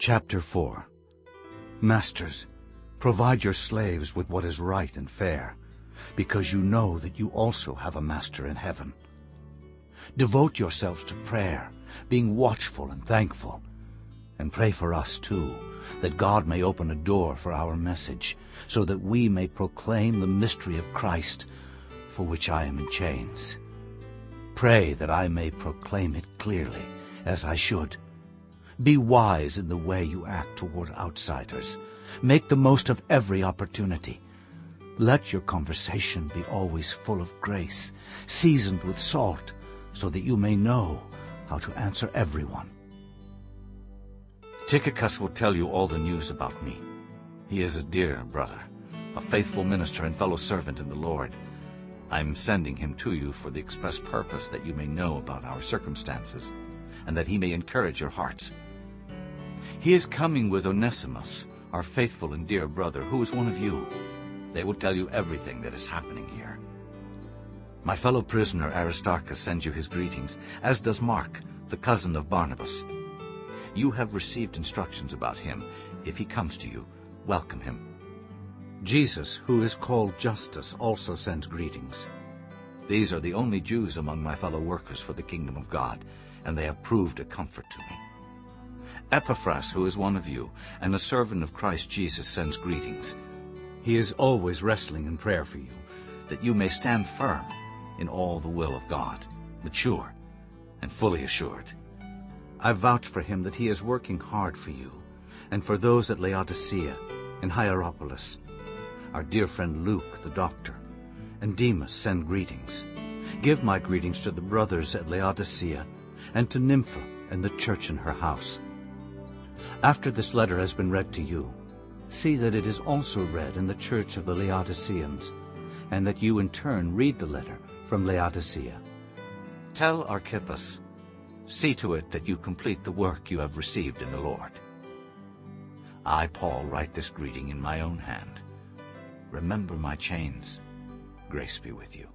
Chapter 4 Masters, provide your slaves with what is right and fair, because you know that you also have a master in heaven. Devote yourselves to prayer, being watchful and thankful. And pray for us, too, that God may open a door for our message, so that we may proclaim the mystery of Christ, for which I am in chains. Pray that I may proclaim it clearly, as I should. Be wise in the way you act toward outsiders. Make the most of every opportunity. Let your conversation be always full of grace, seasoned with salt, so that you may know how to answer everyone. Tychicus will tell you all the news about me. He is a dear brother, a faithful minister and fellow servant in the Lord. I'm sending him to you for the express purpose that you may know about our circumstances, and that he may encourage your hearts. He is coming with Onesimus, our faithful and dear brother, who is one of you. They will tell you everything that is happening here. My fellow prisoner Aristarchus sends you his greetings, as does Mark, the cousin of Barnabas. You have received instructions about him. If he comes to you, welcome him. Jesus, who is called Justus, also sends greetings. These are the only Jews among my fellow workers for the kingdom of God, and they have proved a comfort to me. Epaphras, who is one of you, and a servant of Christ Jesus, sends greetings. He is always wrestling in prayer for you, that you may stand firm in all the will of God, mature and fully assured. I vouch for him that he is working hard for you, and for those at Laodicea and Hierapolis. Our dear friend Luke, the doctor, and Demas send greetings. Give my greetings to the brothers at Laodicea, and to Nympha and the church in her house. After this letter has been read to you, see that it is also read in the church of the Laodiceans, and that you in turn read the letter from Laodicea. Tell Archippus, see to it that you complete the work you have received in the Lord. I, Paul, write this greeting in my own hand. Remember my chains. Grace be with you.